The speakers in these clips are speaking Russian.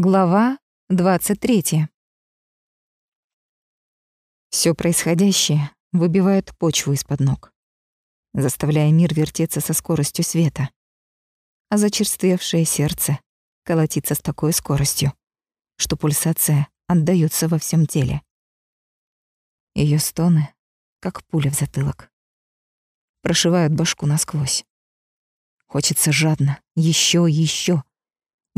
Глава 23. Все происходящее выбивает почву из-под ног, заставляя мир вертеться со скоростью света, а зачерствевшее сердце колотится с такой скоростью, что пульсация отдаётся во всем теле. Ее стоны, как пуля в затылок, прошивают башку насквозь. Хочется жадно, еще, еще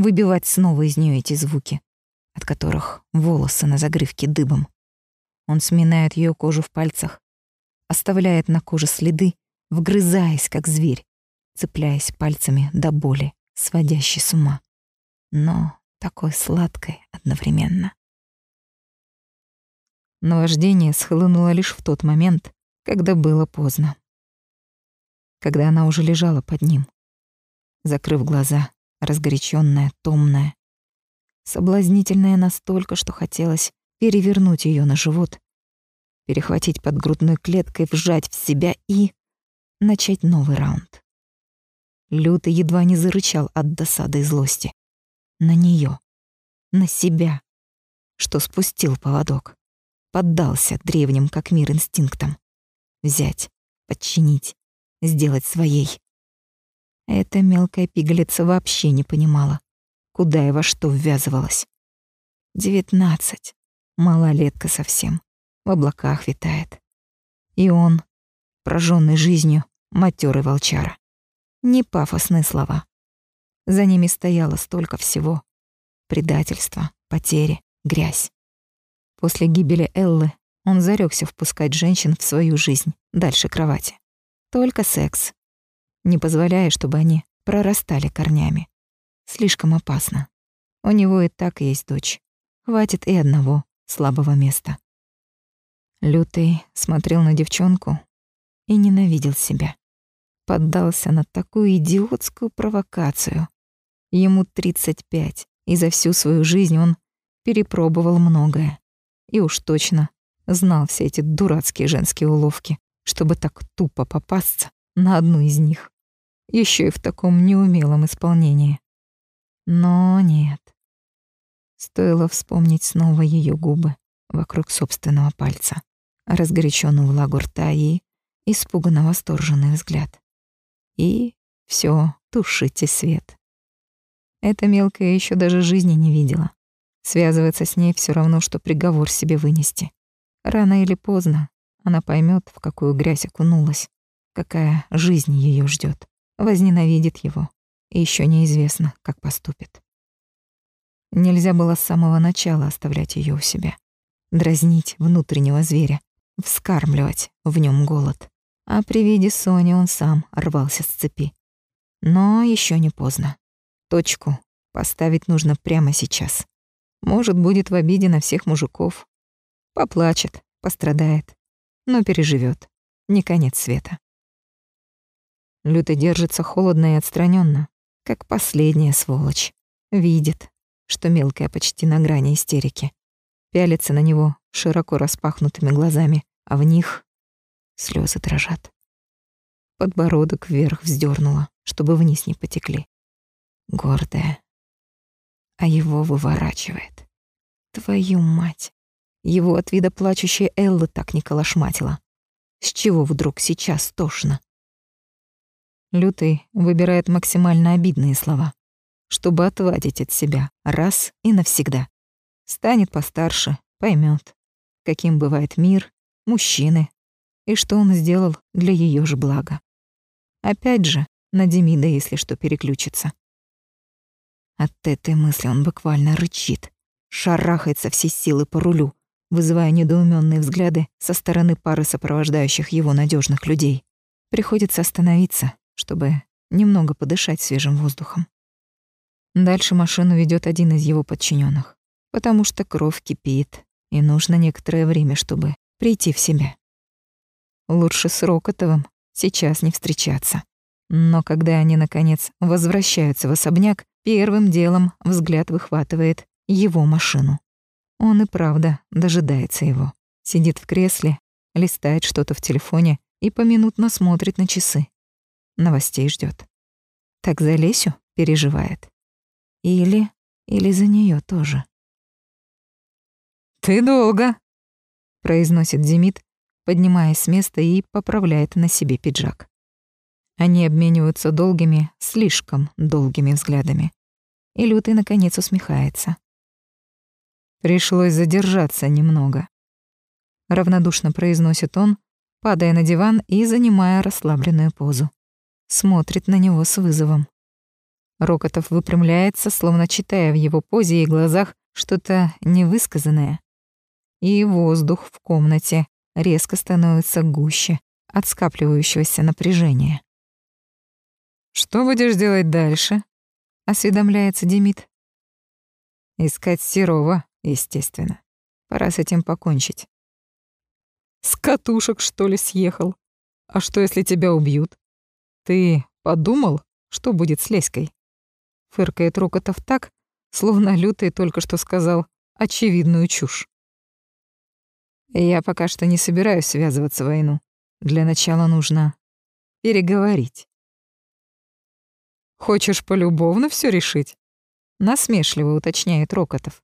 выбивать снова из нее эти звуки, от которых волосы на загривке дыбом. Он сминает ее кожу в пальцах, оставляет на коже следы, вгрызаясь, как зверь, цепляясь пальцами до боли, сводящей с ума. Но такой сладкой одновременно. Наваждение схлынуло лишь в тот момент, когда было поздно. Когда она уже лежала под ним. Закрыв глаза, разгоряченная, томная, соблазнительная настолько, что хотелось перевернуть ее на живот, перехватить под грудной клеткой, вжать в себя и начать новый раунд. Лютый едва не зарычал от досады и злости. На нее, на себя, что спустил поводок, поддался древним как мир инстинктам. Взять, подчинить, сделать своей. Эта мелкая пигалица вообще не понимала, куда и во что ввязывалась. Девятнадцать. Малолетка совсем. В облаках витает. И он, прожженный жизнью, матерый волчара. Не пафосные слова. За ними стояло столько всего. Предательство, потери, грязь. После гибели Эллы он зарекся впускать женщин в свою жизнь, дальше кровати. Только секс, не позволяя, чтобы они прорастали корнями. Слишком опасно. У него и так есть дочь. Хватит и одного слабого места. Лютый смотрел на девчонку и ненавидел себя. Поддался на такую идиотскую провокацию. Ему 35, и за всю свою жизнь он перепробовал многое. И уж точно знал все эти дурацкие женские уловки, чтобы так тупо попасться на одну из них. Еще и в таком неумелом исполнении. Но нет. Стоило вспомнить снова ее губы вокруг собственного пальца, разгоряченную влагу рта и испуганно восторженный взгляд. И все, тушите свет. Эта мелкая еще даже жизни не видела. Связываться с ней все равно, что приговор себе вынести. Рано или поздно она поймет, в какую грязь окунулась какая жизнь ее ждет, возненавидит его, и еще неизвестно, как поступит. Нельзя было с самого начала оставлять ее у себя, дразнить внутреннего зверя, вскармливать в нем голод. А при виде Сони он сам рвался с цепи. Но еще не поздно. Точку поставить нужно прямо сейчас. Может, будет в обиде на всех мужиков. Поплачет, пострадает, но переживет. Не конец света. Люто держится холодно и отстраненно, как последняя сволочь. Видит, что мелкая почти на грани истерики. Пялится на него широко распахнутыми глазами, а в них слезы дрожат. Подбородок вверх вздернула, чтобы вниз не потекли. Гордая. А его выворачивает. Твою мать. Его от вида плачущей Эллы так не колошматила. С чего вдруг сейчас тошно? Лютый выбирает максимально обидные слова, чтобы отвадить от себя раз и навсегда. Станет постарше, поймет, каким бывает мир, мужчины, и что он сделал для ее же блага. Опять же, на Демида, если что, переключится. От этой мысли он буквально рычит, шарахается все силы по рулю, вызывая недоуменные взгляды со стороны пары сопровождающих его надежных людей. Приходится остановиться, чтобы немного подышать свежим воздухом. Дальше машину ведет один из его подчиненных, потому что кровь кипит, и нужно некоторое время, чтобы прийти в себя. Лучше с Рокотовым сейчас не встречаться. Но когда они, наконец, возвращаются в особняк, первым делом взгляд выхватывает его машину. Он и правда дожидается его. Сидит в кресле, листает что-то в телефоне и поминутно смотрит на часы новостей ждет. Так за Лесю переживает. Или Или за нее тоже? «Ты долго», — произносит Демид, поднимаясь с места и поправляет на себе пиджак. Они обмениваются долгими, слишком долгими взглядами. И Лютый, наконец, усмехается. Пришлось задержаться немного. Равнодушно произносит он, падая на диван и занимая расслабленную позу. Смотрит на него с вызовом. Рокотов выпрямляется, словно читая в его позе и глазах что-то невысказанное. И воздух в комнате резко становится гуще от скапливающегося напряжения. «Что будешь делать дальше?» — осведомляется Демид. «Искать Серова, естественно. Пора с этим покончить». «С катушек, что ли, съехал? А что, если тебя убьют? Ты подумал, что будет с Леськой?» Фыркает Рокотов так, словно Лютый только что сказал очевидную чушь. «Я пока что не собираюсь связываться в войну. Для начала нужно переговорить». «Хочешь полюбовно все решить?» Насмешливо уточняет Рокотов.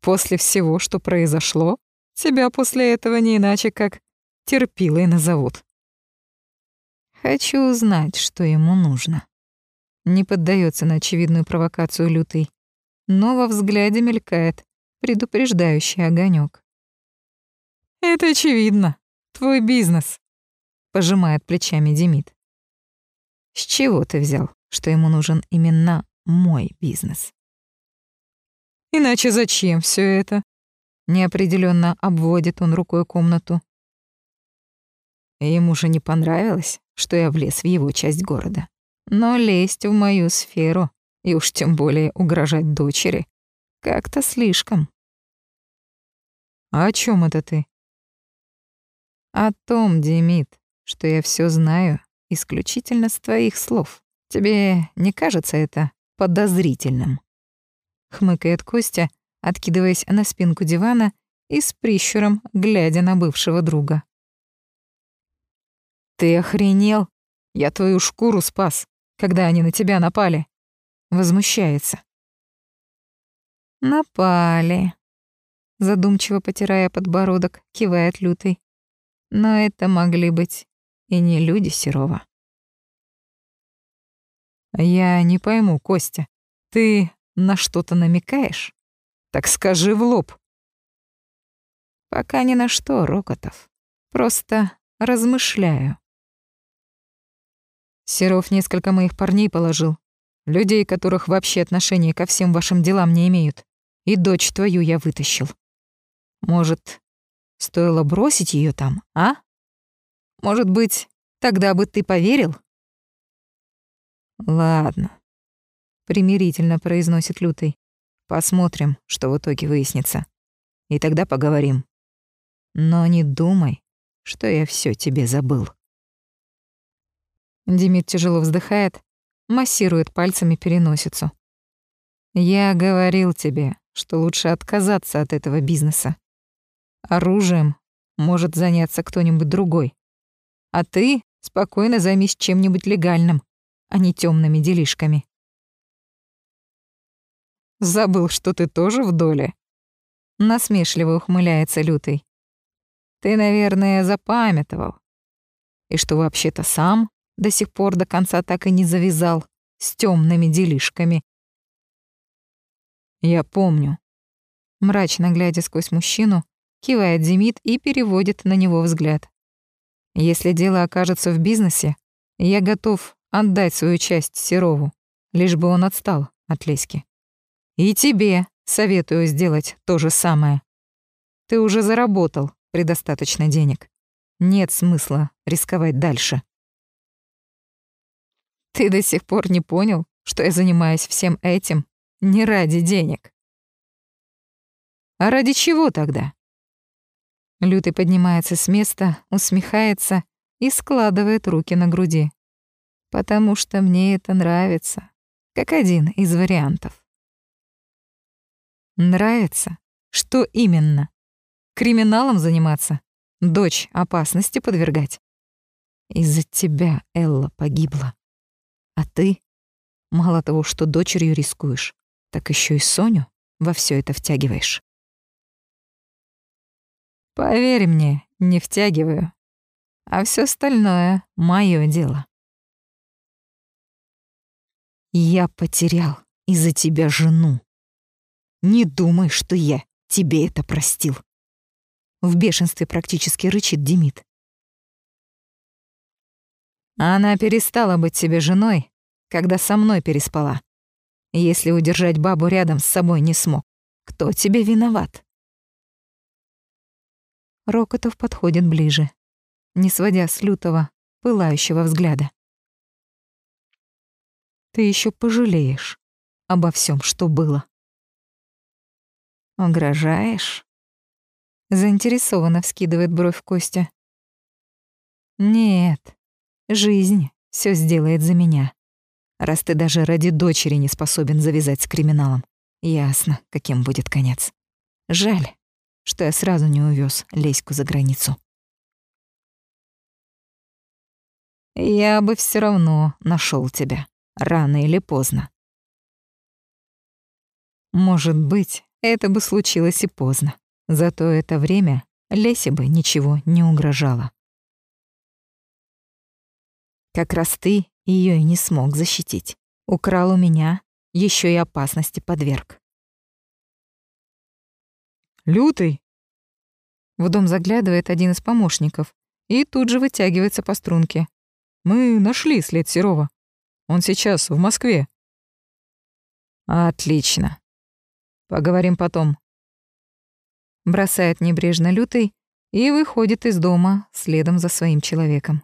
«После всего, что произошло, тебя после этого не иначе как терпилой назовут». Хочу узнать, что ему нужно. Не поддается на очевидную провокацию лютый, но во взгляде мелькает предупреждающий огонек. «Это очевидно. Твой бизнес», — пожимает плечами Демид. «С чего ты взял?» что ему нужен именно мой бизнес. Иначе зачем все это? Неопределенно обводит он рукой комнату. Ему же не понравилось, что я влез в его часть города. Но лезть в мою сферу, и уж тем более угрожать дочери, как-то слишком. А о чем это ты? О том, Демид, что я все знаю исключительно с твоих слов. Тебе не кажется это подозрительным?» Хмыкает Костя, откидываясь на спинку дивана и с прищуром глядя на бывшего друга. «Ты охренел? Я твою шкуру спас, когда они на тебя напали!» Возмущается. «Напали», — задумчиво потирая подбородок, кивает Лютый. «Но это могли быть и не люди Серова». «Я не пойму, Костя, ты на что-то намекаешь? Так скажи в лоб». «Пока ни на что, Рокотов. Просто размышляю». Серов несколько моих парней положил. Людей, которых вообще отношения ко всем вашим делам не имеют. И дочь твою я вытащил. Может, стоило бросить ее там, а? Может быть, тогда бы ты поверил? «Ладно», — примирительно произносит Лютый. «Посмотрим, что в итоге выяснится. И тогда поговорим. Но не думай, что я все тебе забыл». Демид тяжело вздыхает, массирует пальцами переносицу. «Я говорил тебе, что лучше отказаться от этого бизнеса. Оружием может заняться кто-нибудь другой. А ты спокойно займись чем-нибудь легальным а не темными делишками. «Забыл, что ты тоже в доле?» Насмешливо ухмыляется Лютый. «Ты, наверное, запамятовал. И что вообще-то сам до сих пор до конца так и не завязал с темными делишками». «Я помню». Мрачно глядя сквозь мужчину, кивает Демид и переводит на него взгляд. «Если дело окажется в бизнесе, я готов отдать свою часть Серову, лишь бы он отстал от Леськи. И тебе советую сделать то же самое. Ты уже заработал предостаточно денег. Нет смысла рисковать дальше. Ты до сих пор не понял, что я занимаюсь всем этим не ради денег. А ради чего тогда? Лютый поднимается с места, усмехается и складывает руки на груди потому что мне это нравится, как один из вариантов. Нравится? Что именно? Криминалом заниматься? Дочь опасности подвергать? Из-за тебя Элла погибла. А ты, мало того, что дочерью рискуешь, так еще и Соню во все это втягиваешь. Поверь мне, не втягиваю. А все остальное — мое дело. Я потерял из-за тебя жену. Не думай, что я тебе это простил. В бешенстве практически рычит Демид. Она перестала быть тебе женой, когда со мной переспала. Если удержать бабу рядом с собой не смог, кто тебе виноват? Рокотов подходит ближе, не сводя с лютого, пылающего взгляда. Ты еще пожалеешь обо всем, что было. Угрожаешь? Заинтересованно вскидывает бровь Костя. Нет, жизнь все сделает за меня раз ты даже ради дочери не способен завязать с криминалом. Ясно, каким будет конец. Жаль, что я сразу не увез Леську за границу. Я бы все равно нашел тебя, рано или поздно. Может быть, это бы случилось и поздно. Зато это время Лесе бы ничего не угрожало. Как раз ты ее и не смог защитить. Украл у меня, еще и опасности подверг. «Лютый!» В дом заглядывает один из помощников и тут же вытягивается по струнке. «Мы нашли след Серова. Он сейчас в Москве». «Отлично. Поговорим потом». Бросает небрежно Лютый и выходит из дома следом за своим человеком.